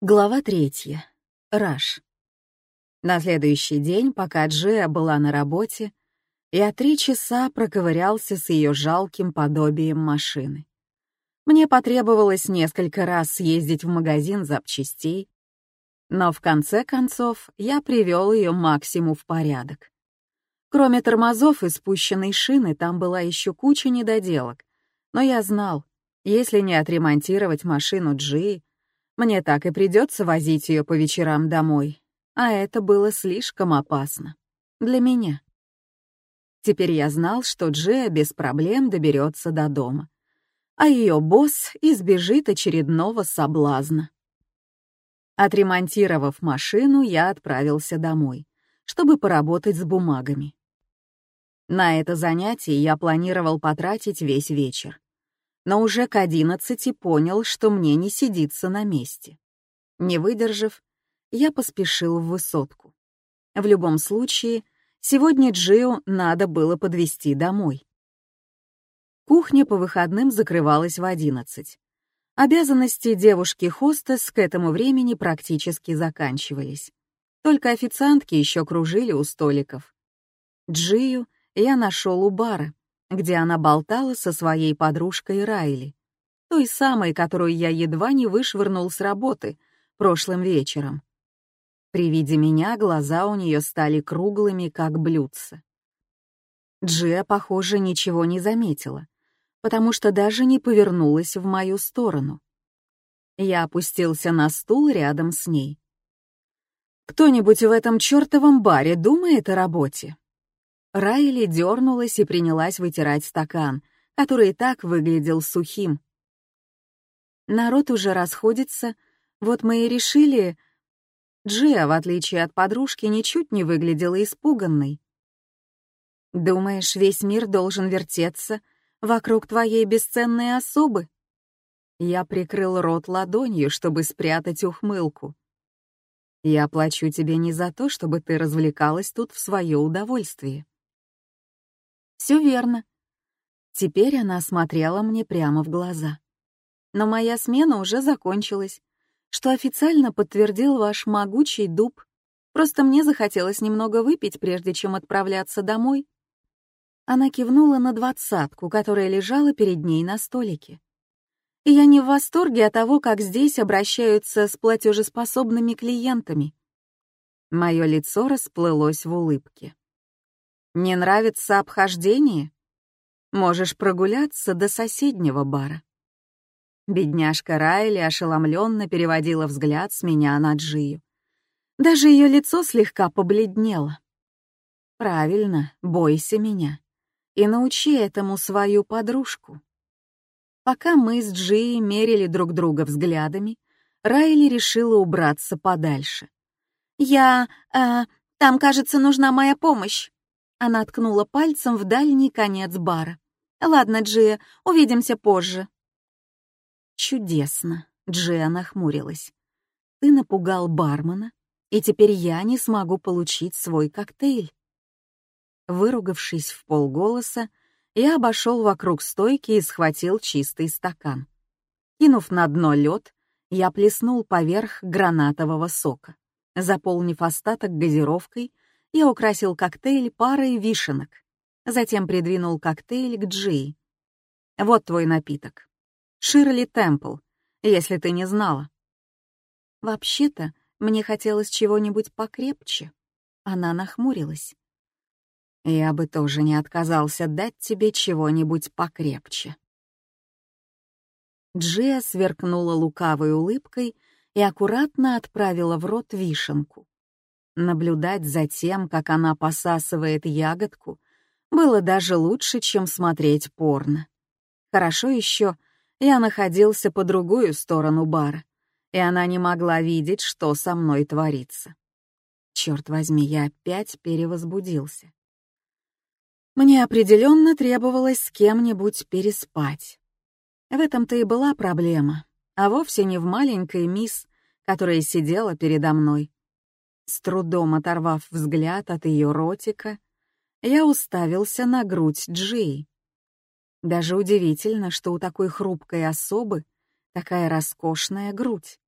Глава третья. Раш. На следующий день, пока Джия была на работе, я три часа проковырялся с ее жалким подобием машины. Мне потребовалось несколько раз съездить в магазин запчастей, но в конце концов я привел ее максимум в порядок. Кроме тормозов и спущенной шины, там была еще куча недоделок, но я знал, если не отремонтировать машину Джии, мне так и придется возить ее по вечерам домой, а это было слишком опасно. Для меня. Теперь я знал, что Джия без проблем доберется до дома, а ее босс избежит очередного соблазна. Отремонтировав машину, я отправился домой, чтобы поработать с бумагами. На это занятие я планировал потратить весь вечер но уже к одиннадцати понял, что мне не сидится на месте. Не выдержав, я поспешил в высотку. В любом случае, сегодня Джио надо было подвести домой. Кухня по выходным закрывалась в одиннадцать. Обязанности девушки-хостес к этому времени практически заканчивались. Только официантки еще кружили у столиков. Джию я нашел у бара, где она болтала со своей подружкой Райли, той самой, которую я едва не вышвырнул с работы прошлым вечером. При виде меня глаза у нее стали круглыми, как блюдца. Джия, похоже, ничего не заметила, потому что даже не повернулась в мою сторону. Я опустился на стул рядом с ней. «Кто-нибудь в этом чертовом баре думает о работе?» Райли дернулась и принялась вытирать стакан, который и так выглядел сухим. Народ уже расходится, вот мы и решили... Джия, в отличие от подружки, ничуть не выглядела испуганной. «Думаешь, весь мир должен вертеться вокруг твоей бесценной особы?» Я прикрыл рот ладонью, чтобы спрятать ухмылку. «Я плачу тебе не за то, чтобы ты развлекалась тут в свое удовольствие. Все верно. Теперь она смотрела мне прямо в глаза. Но моя смена уже закончилась, что официально подтвердил ваш могучий дуб. Просто мне захотелось немного выпить, прежде чем отправляться домой. Она кивнула на двадцатку, которая лежала перед ней на столике. Я не в восторге от того, как здесь обращаются с платежеспособными клиентами. Мое лицо расплылось в улыбке. Не нравится обхождение? Можешь прогуляться до соседнего бара. Бедняжка Райли ошеломленно переводила взгляд с меня на Джию. Даже ее лицо слегка побледнело. Правильно, бойся меня. И научи этому свою подружку. Пока мы с Джией мерили друг друга взглядами, Райли решила убраться подальше. «Я... Э, там, кажется, нужна моя помощь». Она ткнула пальцем в дальний конец бара. «Ладно, Джия, увидимся позже». «Чудесно», — Джия нахмурилась. «Ты напугал бармена, и теперь я не смогу получить свой коктейль». Выругавшись в полголоса, я обошел вокруг стойки и схватил чистый стакан. Кинув на дно лед, я плеснул поверх гранатового сока. Заполнив остаток газировкой, я украсил коктейль парой вишенок. Затем придвинул коктейль к Джи. Вот твой напиток. Ширли Темпл, если ты не знала. Вообще-то, мне хотелось чего-нибудь покрепче. Она нахмурилась. Я бы тоже не отказался дать тебе чего-нибудь покрепче. Джия сверкнула лукавой улыбкой и аккуратно отправила в рот вишенку. Наблюдать за тем, как она посасывает ягодку, было даже лучше, чем смотреть порно. Хорошо еще, я находился по другую сторону бара, и она не могла видеть, что со мной творится. Черт возьми, я опять перевозбудился. Мне определенно требовалось с кем-нибудь переспать. В этом-то и была проблема, а вовсе не в маленькой мисс, которая сидела передо мной. С трудом оторвав взгляд от ее ротика, я уставился на грудь Джей. Даже удивительно, что у такой хрупкой особы такая роскошная грудь.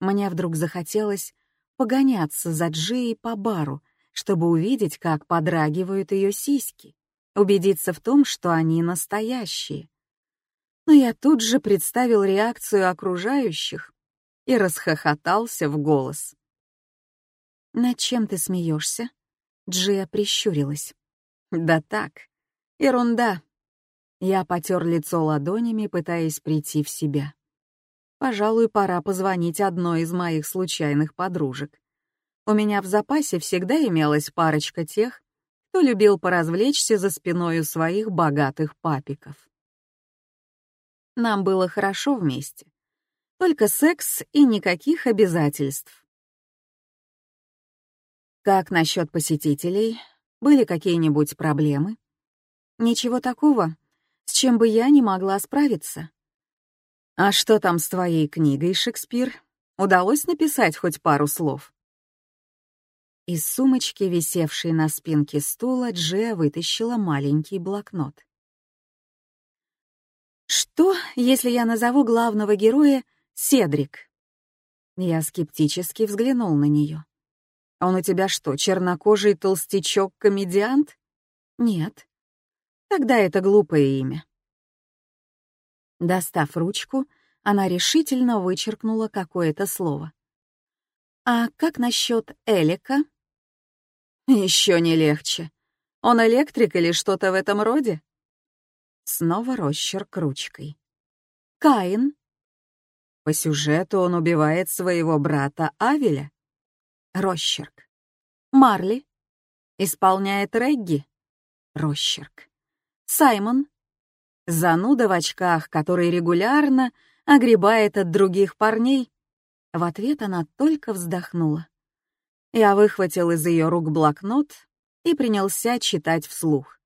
Мне вдруг захотелось погоняться за Джей по бару, чтобы увидеть, как подрагивают ее сиськи, убедиться в том, что они настоящие. Но я тут же представил реакцию окружающих и расхохотался в голос. «Над чем ты смеешься?» Джия прищурилась. «Да так, ерунда». Я потер лицо ладонями, пытаясь прийти в себя. Пожалуй, пора позвонить одной из моих случайных подружек. У меня в запасе всегда имелась парочка тех, кто любил поразвлечься за спиной у своих богатых папиков. Нам было хорошо вместе. Только секс и никаких обязательств. Как насчет посетителей? Были какие-нибудь проблемы? Ничего такого, с чем бы я не могла справиться. А что там с твоей книгой, Шекспир? Удалось написать хоть пару слов? Из сумочки, висевшей на спинке стула, Джия вытащила маленький блокнот. «Что, если я назову главного героя Седрик?» Я скептически взглянул на нее. «Он у тебя что, чернокожий толстячок-комедиант?» «Нет». «Тогда это глупое имя». Достав ручку, она решительно вычеркнула какое-то слово. «А как насчет Элика?» Еще не легче. Он электрик или что-то в этом роде? Снова росчерк ручкой. Каин. По сюжету он убивает своего брата Авеля. Росчерк. Марли. Исполняет регги. Росчерк. Саймон. Зануда в очках, который регулярно огребает от других парней. В ответ она только вздохнула. Я выхватил из ее рук блокнот и принялся читать вслух.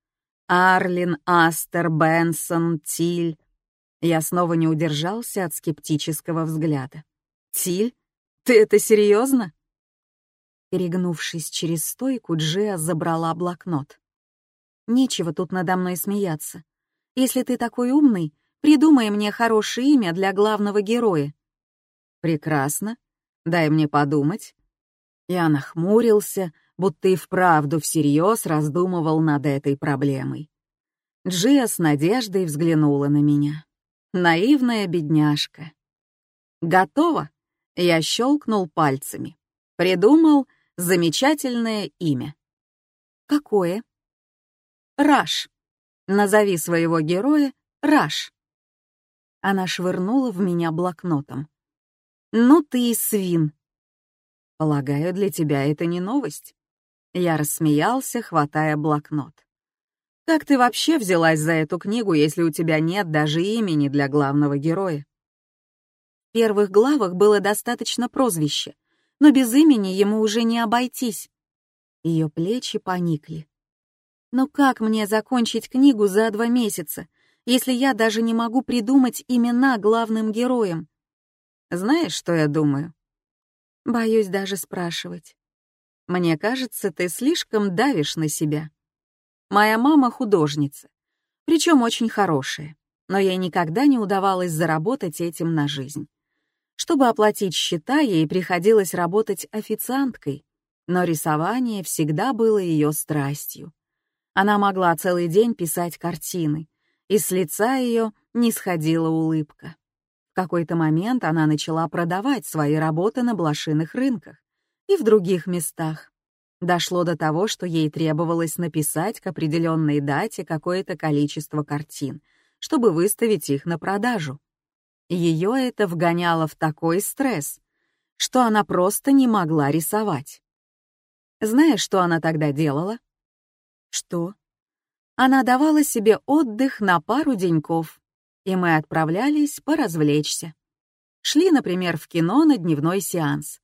Арлин, Астер, Бенсон, Тиль. Я снова не удержался от скептического взгляда. «Тиль? Ты это серьезно?» Перегнувшись через стойку, Джиа забрала блокнот. «Нечего тут надо мной смеяться. Если ты такой умный, придумай мне хорошее имя для главного героя». «Прекрасно. Дай мне подумать». Я нахмурился, будто и вправду всерьез раздумывал над этой проблемой. Джия с надеждой взглянула на меня. Наивная бедняжка. «Готово!» — я щелкнул пальцами. Придумал замечательное имя. «Какое?» «Раш. Назови своего героя Раш». Она швырнула в меня блокнотом. «Ну ты и свин!» Полагаю, для тебя это не новость. Я рассмеялся, хватая блокнот. Как ты вообще взялась за эту книгу, если у тебя нет даже имени для главного героя? В первых главах было достаточно прозвища, но без имени ему уже не обойтись. Ее плечи поникли. Но как мне закончить книгу за два месяца, если я даже не могу придумать имена главным героям? Знаешь, что я думаю? Боюсь даже спрашивать. Мне кажется, ты слишком давишь на себя. Моя мама художница, причем очень хорошая, но ей никогда не удавалось заработать этим на жизнь. Чтобы оплатить счета, ей приходилось работать официанткой, но рисование всегда было ее страстью. Она могла целый день писать картины, и с лица ее не сходила улыбка какой-то момент она начала продавать свои работы на блошиных рынках и в других местах. Дошло до того, что ей требовалось написать к определенной дате какое-то количество картин, чтобы выставить их на продажу. Ее это вгоняло в такой стресс, что она просто не могла рисовать. Знаешь, что она тогда делала? Что? Она давала себе отдых на пару деньков, и мы отправлялись поразвлечься. Шли, например, в кино на дневной сеанс.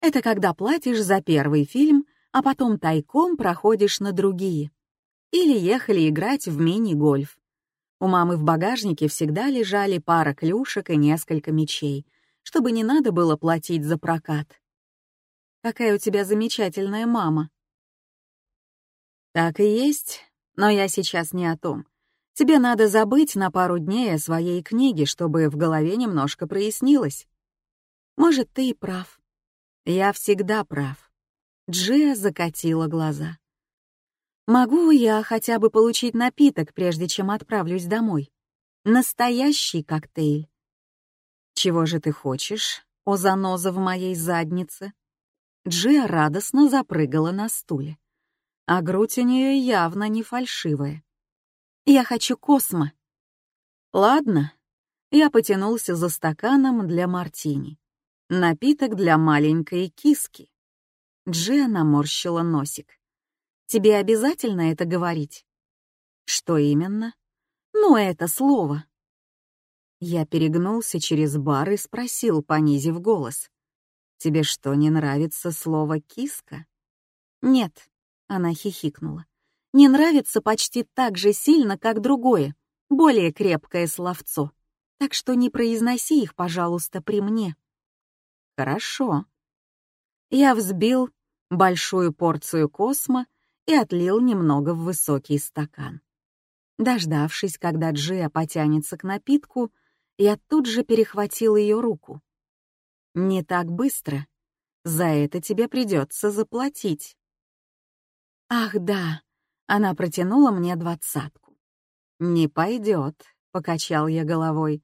Это когда платишь за первый фильм, а потом тайком проходишь на другие. Или ехали играть в мини-гольф. У мамы в багажнике всегда лежали пара клюшек и несколько мечей, чтобы не надо было платить за прокат. Какая у тебя замечательная мама». «Так и есть, но я сейчас не о том. Тебе надо забыть на пару дней о своей книге, чтобы в голове немножко прояснилось». «Может, ты и прав». «Я всегда прав». Джия закатила глаза. «Могу я хотя бы получить напиток, прежде чем отправлюсь домой? Настоящий коктейль». «Чего же ты хочешь, о заноза в моей заднице?» Джия радостно запрыгала на стуле. А грудь у нее явно не фальшивая. «Я хочу космо». «Ладно». Я потянулся за стаканом для мартини. Напиток для маленькой киски. Джия наморщила носик. «Тебе обязательно это говорить?» «Что именно?» «Ну, это слово». Я перегнулся через бар и спросил, понизив голос. «Тебе что, не нравится слово «киска»?» «Нет», — она хихикнула. «Не нравится почти так же сильно, как другое, более крепкое словцо. Так что не произноси их, пожалуйста, при мне». «Хорошо». Я взбил большую порцию космо и отлил немного в высокий стакан. Дождавшись, когда Джия потянется к напитку, я тут же перехватил ее руку. «Не так быстро. За это тебе придется заплатить». «Ах, да!» — она протянула мне двадцатку. «Не пойдет», — покачал я головой.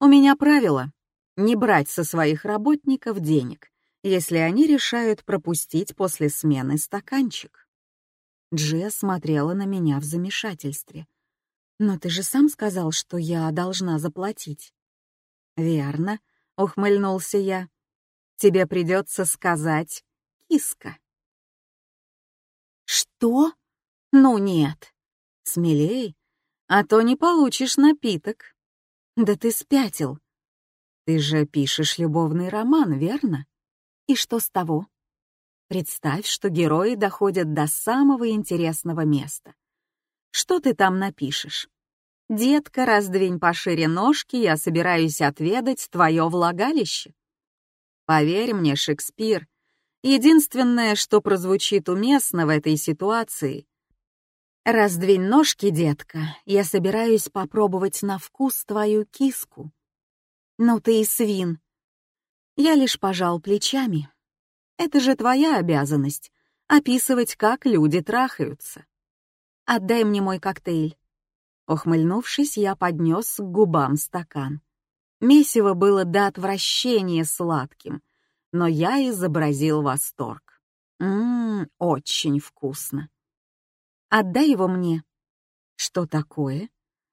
«У меня правило — не брать со своих работников денег, если они решают пропустить после смены стаканчик». Джия смотрела на меня в замешательстве. «Но ты же сам сказал, что я должна заплатить». «Верно», — ухмыльнулся я. «Тебе придется сказать «киска». «Что? Ну нет». «Смелей, а то не получишь напиток». «Да ты спятил». «Ты же пишешь любовный роман, верно?» «И что с того?» Представь, что герои доходят до самого интересного места. Что ты там напишешь? «Детка, раздвинь пошире ножки, я собираюсь отведать твое влагалище». Поверь мне, Шекспир, единственное, что прозвучит уместно в этой ситуации — «Раздвинь ножки, детка, я собираюсь попробовать на вкус твою киску». «Ну ты и свин». Я лишь пожал плечами. Это же твоя обязанность — описывать, как люди трахаются. Отдай мне мой коктейль. Ухмыльнувшись, я поднес к губам стакан. Месиво было до отвращения сладким, но я изобразил восторг. Ммм, очень вкусно. Отдай его мне. Что такое?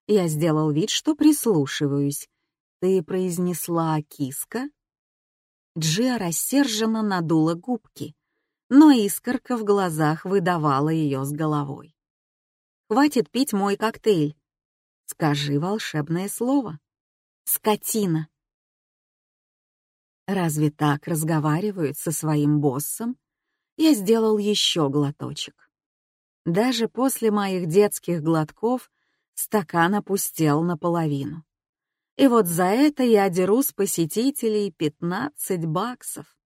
Я сделал вид, что прислушиваюсь. Ты произнесла киска? Джиа рассерженно надула губки, но искорка в глазах выдавала ее с головой. «Хватит пить мой коктейль. Скажи волшебное слово. Скотина». Разве так разговаривают со своим боссом? Я сделал еще глоточек. Даже после моих детских глотков стакан опустел наполовину. И вот за это я деру с посетителей 15 баксов.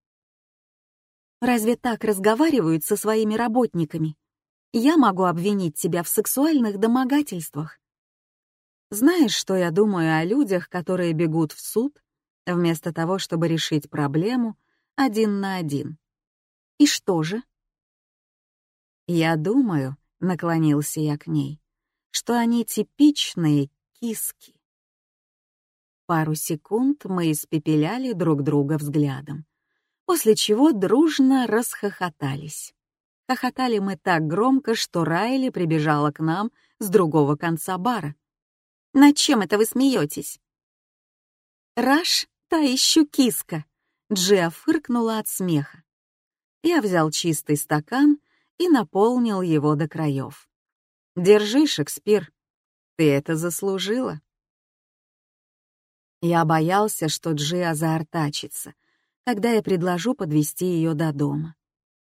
Разве так разговаривают со своими работниками? Я могу обвинить тебя в сексуальных домогательствах. Знаешь, что я думаю о людях, которые бегут в суд, вместо того, чтобы решить проблему один на один? И что же? Я думаю, наклонился я к ней, что они типичные киски. Пару секунд мы испепеляли друг друга взглядом, после чего дружно расхохотались. Хохотали мы так громко, что Райли прибежала к нам с другого конца бара. «Над чем это вы смеетесь?» «Раш, та еще киска!» Джиа фыркнула от смеха. Я взял чистый стакан и наполнил его до краев. «Держи, Шекспир, ты это заслужила». Я боялся, что Джиа заортачится, когда я предложу подвести ее до дома.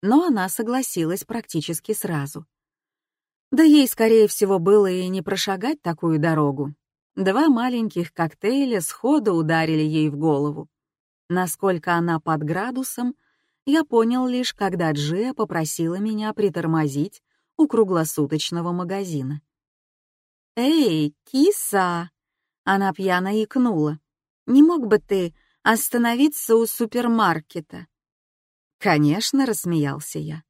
Но она согласилась практически сразу. Да ей, скорее всего, было и не прошагать такую дорогу. Два маленьких коктейля сходу ударили ей в голову. Насколько она под градусом, я понял лишь, когда Джия попросила меня притормозить у круглосуточного магазина. «Эй, киса!» Она пьяно икнула. «Не мог бы ты остановиться у супермаркета?» «Конечно», — рассмеялся я.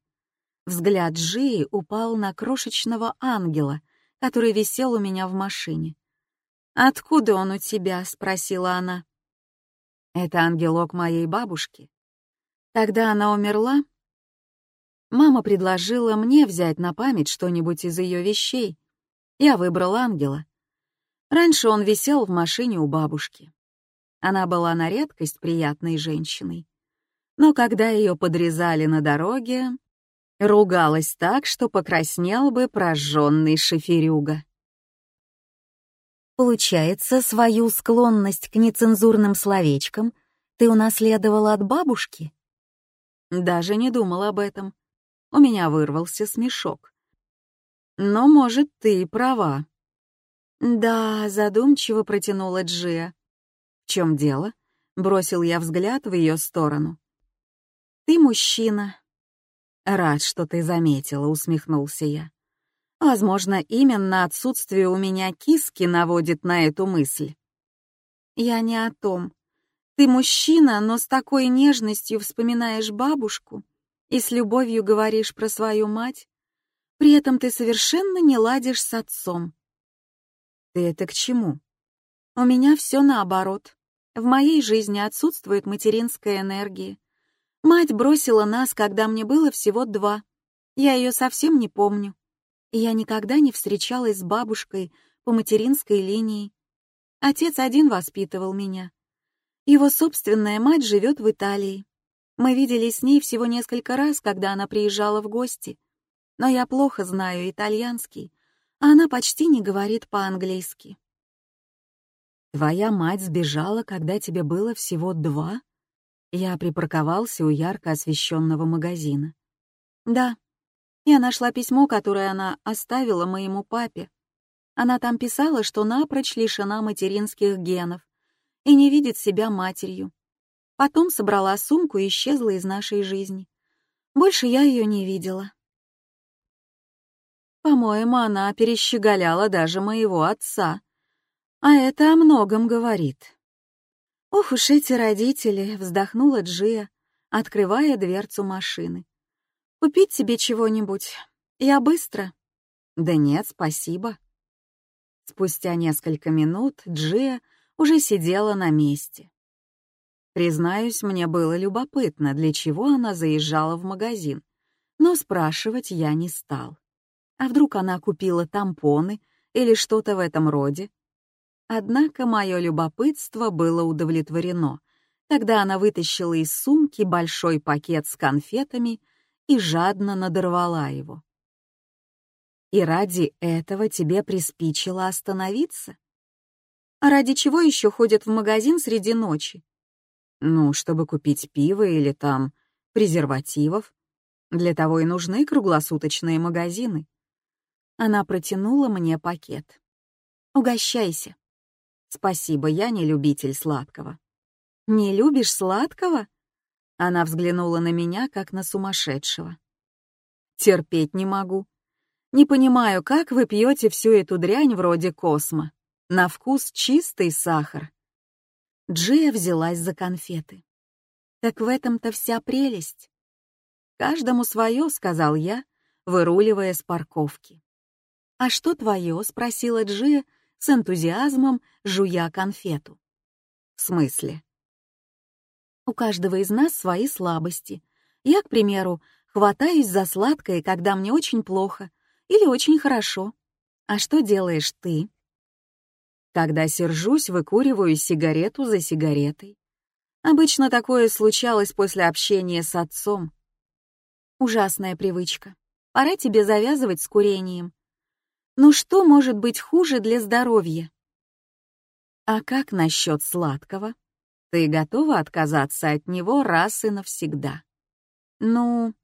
Взгляд Джии упал на крошечного ангела, который висел у меня в машине. «Откуда он у тебя?» — спросила она. «Это ангелок моей бабушки. Когда она умерла, мама предложила мне взять на память что-нибудь из ее вещей. Я выбрал ангела. Раньше он висел в машине у бабушки. Она была на редкость приятной женщиной. Но когда ее подрезали на дороге, ругалась так, что покраснел бы прожженный шоферюга. Получается, свою склонность к нецензурным словечкам ты унаследовала от бабушки? Даже не думал об этом. У меня вырвался смешок. Но, может, ты и права. Да, задумчиво протянула Джия. В чем дело? Бросил я взгляд в ее сторону. Ты мужчина. Рад, что ты заметила, усмехнулся я. Возможно, именно отсутствие у меня киски наводит на эту мысль. Я не о том. Ты мужчина, но с такой нежностью вспоминаешь бабушку и с любовью говоришь про свою мать. При этом ты совершенно не ладишь с отцом. Ты это к чему? У меня все наоборот. В моей жизни отсутствует материнская энергия. Мать бросила нас, когда мне было всего два. Я ее совсем не помню. Я никогда не встречалась с бабушкой по материнской линии. Отец один воспитывал меня. Его собственная мать живет в Италии. Мы виделись с ней всего несколько раз, когда она приезжала в гости. Но я плохо знаю итальянский, а она почти не говорит по-английски. «Твоя мать сбежала, когда тебе было всего два?» Я припарковался у ярко освещенного магазина. «Да, я нашла письмо, которое она оставила моему папе. Она там писала, что напрочь лишена материнских генов, и не видит себя матерью. Потом собрала сумку и исчезла из нашей жизни. Больше я ее не видела. По-моему, она перещеголяла даже моего отца. А это о многом говорит. «Ох уж эти родители!» — вздохнула Джия, открывая дверцу машины. «Купить себе чего-нибудь? Я быстро». «Да нет, спасибо». Спустя несколько минут Джия уже сидела на месте. Признаюсь, мне было любопытно, для чего она заезжала в магазин, но спрашивать я не стал. А вдруг она купила тампоны или что-то в этом роде? Однако мое любопытство было удовлетворено, когда она вытащила из сумки большой пакет с конфетами и жадно надорвала его. «И ради этого тебе приспичило остановиться?» А ради чего еще ходят в магазин среди ночи? Ну, чтобы купить пиво или там презервативов. Для того и нужны круглосуточные магазины. Она протянула мне пакет. «Угощайся». «Спасибо, я не любитель сладкого». «Не любишь сладкого?» Она взглянула на меня, как на сумасшедшего. «Терпеть не могу. Не понимаю, как вы пьете всю эту дрянь вроде космо. На вкус чистый сахар. Джия взялась за конфеты. Так в этом-то вся прелесть. Каждому свое, сказал я, выруливая с парковки. А что твое? спросила Джия с энтузиазмом, жуя конфету. В смысле? У каждого из нас свои слабости. Я, к примеру, хватаюсь за сладкое, когда мне очень плохо или очень хорошо. А что делаешь ты? Когда сержусь, выкуриваю сигарету за сигаретой. Обычно такое случалось после общения с отцом. Ужасная привычка. Пора тебе завязывать с курением. Ну что может быть хуже для здоровья? А как насчет сладкого? Ты готова отказаться от него раз и навсегда? Ну,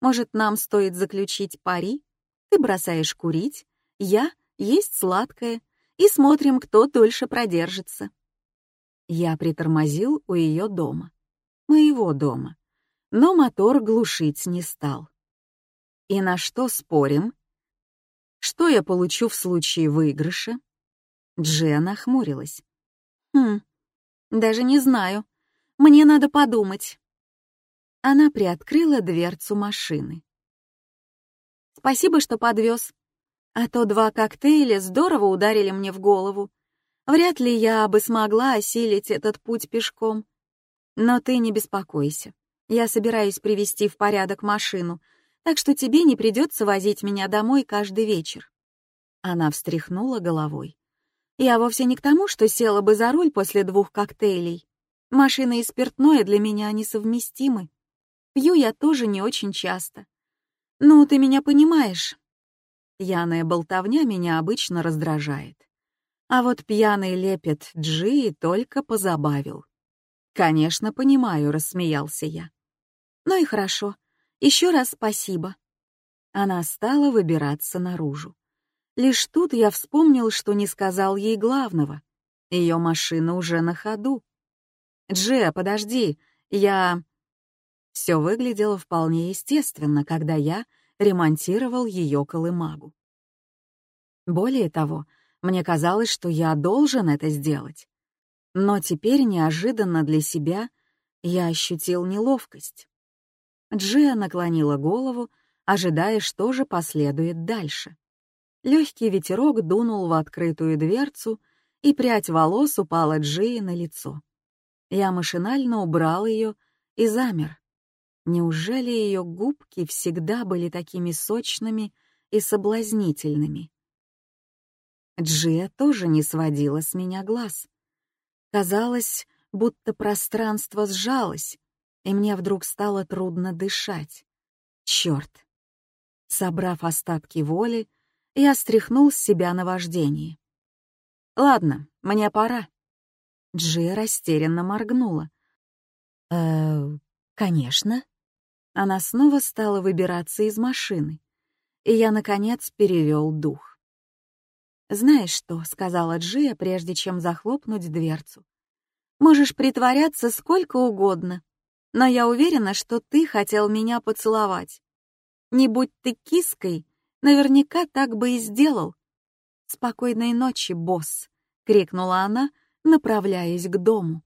может, нам стоит заключить пари? Ты бросаешь курить, я — есть сладкое, и смотрим, кто дольше продержится. Я притормозил у ее дома. Моего дома. но мотор глушить не стал. И на что спорим? Что я получу в случае выигрыша? Джия нахмурилась. Хм, даже не знаю. Мне надо подумать. Она приоткрыла дверцу машины. Спасибо, что подвез. А то два коктейля здорово ударили мне в голову. Вряд ли я бы смогла осилить этот путь пешком. Но ты не беспокойся. Я собираюсь привести в порядок машину, так что тебе не придется возить меня домой каждый вечер. Она встряхнула головой. Я вовсе не к тому, что села бы за руль после двух коктейлей. Машина и спиртное для меня несовместимы. Пью я тоже не очень часто. Ну, ты меня понимаешь. Пьяная болтовня меня обычно раздражает. А вот пьяный лепет Джи только позабавил. «Конечно, понимаю», — рассмеялся я. «Ну и хорошо. Еще раз спасибо». Она стала выбираться наружу. Лишь тут я вспомнил, что не сказал ей главного. Ее машина уже на ходу. «Джи, подожди, я...» Все выглядело вполне естественно, когда я ремонтировал ее колымагу. Более того, мне казалось, что я должен это сделать. Но теперь неожиданно для себя я ощутил неловкость. Джия наклонила голову, ожидая, что же последует дальше. Легкий ветерок дунул в открытую дверцу, и прядь волос упала Джии на лицо. Я машинально убрал ее и замер. Неужели ее губки всегда были такими сочными и соблазнительными? Джия тоже не сводила с меня глаз. Казалось, будто пространство сжалось, и мне вдруг стало трудно дышать. Черт! Собрав остатки воли, я стряхнул с себя наваждение. «Ладно, мне пора». Джия растерянно моргнула. «Э, конечно». Она снова стала выбираться из машины, и я, наконец, перевел дух. «Знаешь что?» — сказала Джия, прежде чем захлопнуть дверцу. «Можешь притворяться сколько угодно, но я уверена, что ты хотел меня поцеловать. Не будь ты киской, наверняка так бы и сделал». «Спокойной ночи, босс!» — крикнула она, направляясь к дому.